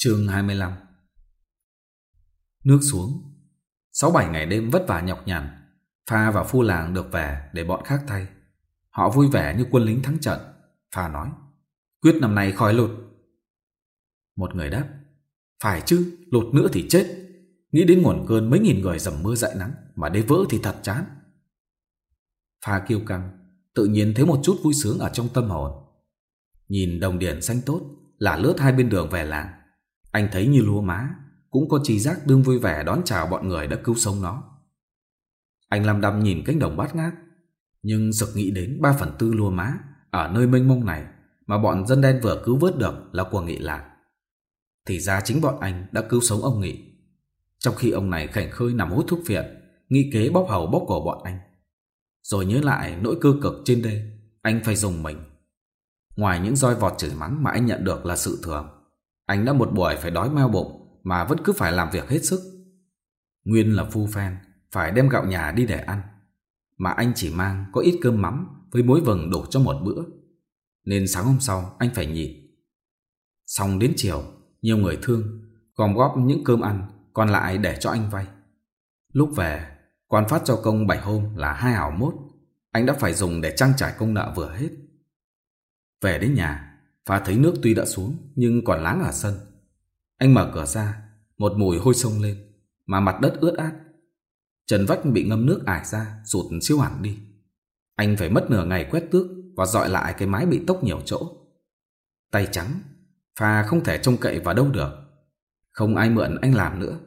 chương 25 Nước xuống. Sáu bảy ngày đêm vất vả nhọc nhằn Pha và phu làng được về để bọn khác thay. Họ vui vẻ như quân lính thắng trận Pha nói. Quyết năm nay khỏi lụt. Một người đáp Phải chứ, lụt nữa thì chết. Nghĩ đến nguồn cơn mấy nghìn người dầm mưa dại nắng Mà đế vỡ thì thật chán. Pha kêu căng Tự nhiên thấy một chút vui sướng ở trong tâm hồn. Nhìn đồng điển xanh tốt Là lướt hai bên đường về làng. Anh thấy như lúa má, cũng có trí giác đương vui vẻ đón chào bọn người đã cứu sống nó. Anh làm đăm nhìn cánh đồng bát ngát, nhưng sực nghĩ đến 3 phần tư lúa má ở nơi mênh mông này mà bọn dân đen vừa cứu vớt được là của Nghị Lạc. Thì ra chính bọn anh đã cứu sống ông Nghị. Trong khi ông này khảnh khơi nằm hút thuốc phiện, nghị kế bóc hầu bóc cổ bọn anh. Rồi nhớ lại nỗi cơ cực trên đây, anh phải dùng mình. Ngoài những roi vọt chửi mắng mà anh nhận được là sự thường, anh đã một buổi phải đói meo bụng mà vẫn cứ phải làm việc hết sức. Nguyên là phu phen, phải đem gạo nhà đi để ăn. Mà anh chỉ mang có ít cơm mắm với muối vừng đổ cho một bữa. Nên sáng hôm sau anh phải nhịn. Xong đến chiều, nhiều người thương, gom góp những cơm ăn, còn lại để cho anh vay. Lúc về, quan phát cho công 7 hôm là hai ảo mốt. Anh đã phải dùng để trang trải công nợ vừa hết. Về đến nhà, Phà thấy nước tuy đã xuống nhưng còn láng ở sân. Anh mở cửa ra, một mùi hôi sông lên, mà mặt đất ướt át. Trần vách bị ngâm nước ải ra, sụt siêu hẳn đi. Anh phải mất nửa ngày quét tước và dọi lại cái mái bị tốc nhiều chỗ. Tay trắng, Phà không thể trông cậy vào đâu được. Không ai mượn anh làm nữa.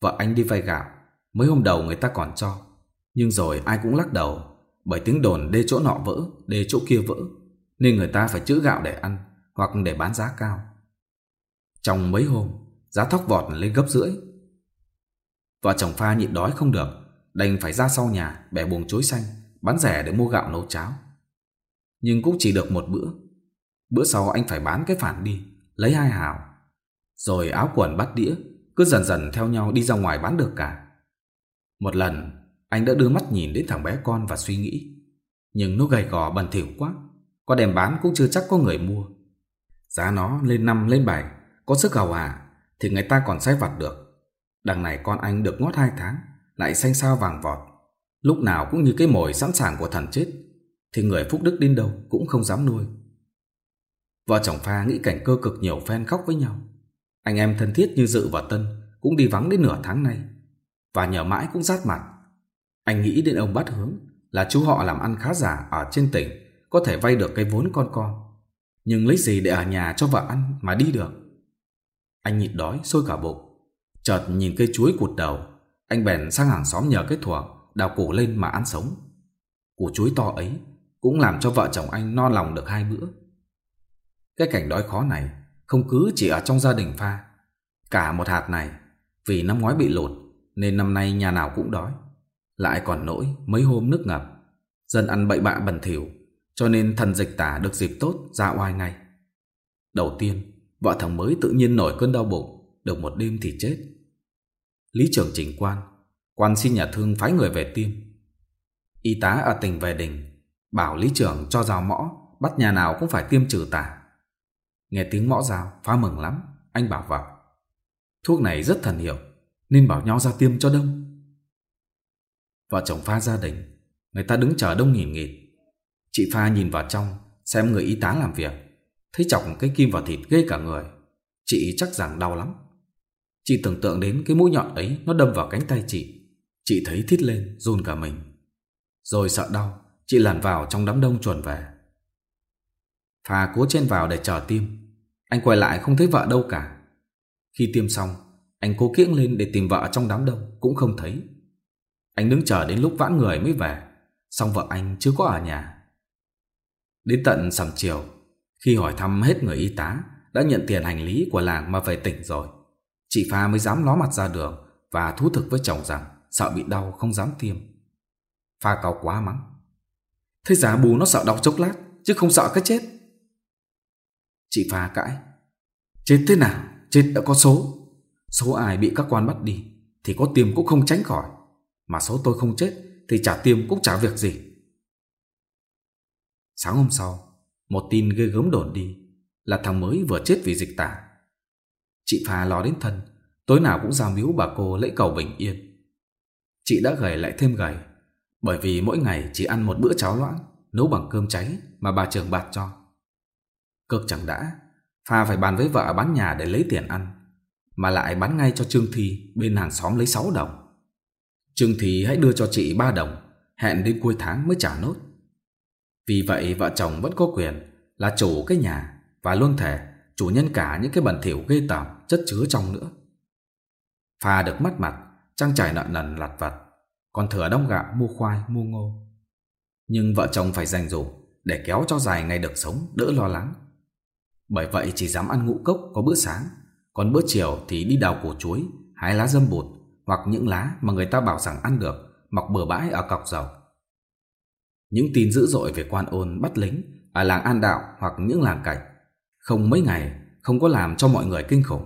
Vợ anh đi vay gạo, mấy hôm đầu người ta còn cho. Nhưng rồi ai cũng lắc đầu, bởi tiếng đồn đê chỗ nọ vỡ, đê chỗ kia vỡ, nên người ta phải chữ gạo để ăn hoặc để bán giá cao. Trong mấy hôm, giá thóc vọt lên gấp rưỡi. Vợ chồng Pha nhịn đói không được, đành phải ra sau nhà bẻ buồng chối xanh, bán rẻ để mua gạo nấu cháo. Nhưng cũng chỉ được một bữa. Bữa sau anh phải bán cái phản đi, lấy hai hào. Rồi áo quần bắt đĩa, cứ dần dần theo nhau đi ra ngoài bán được cả. Một lần, anh đã đưa mắt nhìn đến thằng bé con và suy nghĩ. Nhưng nó gầy gò bẩn thỉu quá, có đem bán cũng chưa chắc có người mua. Giá nó lên 5 lên 7 Có sức gầu à Thì người ta còn sai vặt được. Đằng này con anh được ngót 2 tháng, Lại xanh sao vàng vọt. Lúc nào cũng như cái mồi sẵn sàng của thần chết, Thì người Phúc Đức đến đâu cũng không dám nuôi. Vợ chồng Pha nghĩ cảnh cơ cực nhiều phen khóc với nhau. Anh em thân thiết như Dự và Tân Cũng đi vắng đến nửa tháng nay, Và nhờ mãi cũng rát mặt. Anh nghĩ đến ông bắt hướng Là chú họ làm ăn khá giả ở trên tỉnh, Có thể vay được cái vốn con con nhưng lấy gì để ở nhà cho vợ ăn mà đi được? Anh nhịn đói sôi cả bụng. Chợt nhìn cây chuối cụt đầu, anh bèn sang hàng xóm nhờ cái thuộc đào củ lên mà ăn sống. Củ chuối to ấy cũng làm cho vợ chồng anh no lòng được hai bữa. Cái cảnh đói khó này không cứ chỉ ở trong gia đình pha. Cả một hạt này, vì năm ngoái bị lụt nên năm nay nhà nào cũng đói. Lại còn nỗi mấy hôm nước ngập, dân ăn bậy bạ bẩn thỉu cho nên thần dịch tả được dịp tốt ra oai ngay. Đầu tiên, vợ thằng mới tự nhiên nổi cơn đau bụng, được một đêm thì chết. Lý trưởng trình quan, quan xin nhà thương phái người về tiêm. Y tá ở tỉnh về đình, bảo lý trưởng cho rào mõ, bắt nhà nào cũng phải tiêm trừ tả. Nghe tiếng mõ rào, phá mừng lắm, anh bảo vợ: Thuốc này rất thần hiệu, nên bảo nhau ra tiêm cho đông. Vợ chồng pha gia đình, người ta đứng chờ đông nghỉ nghỉ. Chị Pha nhìn vào trong, Xem người y tá làm việc. Thấy chọc cái kim vào thịt ghê cả người. Chị chắc rằng đau lắm. Chị tưởng tượng đến cái mũi nhọn ấy Nó đâm vào cánh tay chị. Chị thấy thít lên, run cả mình. Rồi sợ đau, Chị lằn vào trong đám đông chuẩn về. Pha cố chen vào để chờ tiêm Anh quay lại không thấy vợ đâu cả. Khi tiêm xong, Anh cố kiễng lên để tìm vợ trong đám đông, Cũng không thấy. Anh đứng chờ đến lúc vãn người mới về. Xong vợ anh chưa có ở nhà. Đến tận sầm chiều, khi hỏi thăm hết người y tá, đã nhận tiền hành lý của làng mà về tỉnh rồi. Chị Pha mới dám ló mặt ra đường và thú thực với chồng rằng sợ bị đau không dám tiêm. Pha cao quá mắng. Thế giả bù nó sợ đau chốc lát, chứ không sợ cái chết. Chị Pha cãi. Chết thế nào, chết đã có số. Số ai bị các quan bắt đi thì có tiêm cũng không tránh khỏi. Mà số tôi không chết thì trả tiêm cũng chả việc gì. Sáng hôm sau, một tin ghê gớm đồn đi là thằng mới vừa chết vì dịch tả. Chị Phà lo đến thân, tối nào cũng giao miếu bà cô lễ cầu bình yên. Chị đã gầy lại thêm gầy, bởi vì mỗi ngày chỉ ăn một bữa cháo loãng, nấu bằng cơm cháy mà bà trường bạt cho. Cực chẳng đã, Phà phải bàn với vợ bán nhà để lấy tiền ăn, mà lại bán ngay cho Trương Thi bên hàng xóm lấy 6 đồng. Trương Thi hãy đưa cho chị 3 đồng, hẹn đến cuối tháng mới trả nốt. Vì vậy vợ chồng vẫn có quyền là chủ cái nhà và luôn thể chủ nhân cả những cái bẩn thỉu gây tởm chất chứa trong nữa. Pha được mắt mặt, trang trải nợ nần lặt vặt, còn thừa đông gạo mua khoai, mua ngô. Nhưng vợ chồng phải dành dụm để kéo cho dài ngày được sống đỡ lo lắng. Bởi vậy chỉ dám ăn ngũ cốc có bữa sáng, còn bữa chiều thì đi đào củ chuối, hái lá dâm bụt hoặc những lá mà người ta bảo rằng ăn được, mọc bừa bãi ở cọc dầu. Những tin dữ dội về quan ôn bắt lính ở làng An Đạo hoặc những làng cảnh không mấy ngày không có làm cho mọi người kinh khủng.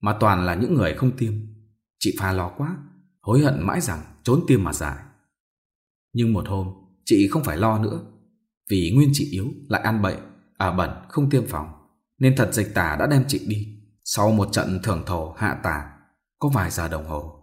Mà toàn là những người không tiêm. Chị pha lo quá, hối hận mãi rằng trốn tiêm mà giải. Nhưng một hôm, chị không phải lo nữa. Vì nguyên chị yếu lại ăn bậy à bẩn không tiêm phòng. Nên thật dịch tả đã đem chị đi. Sau một trận thưởng thổ hạ tả, có vài giờ đồng hồ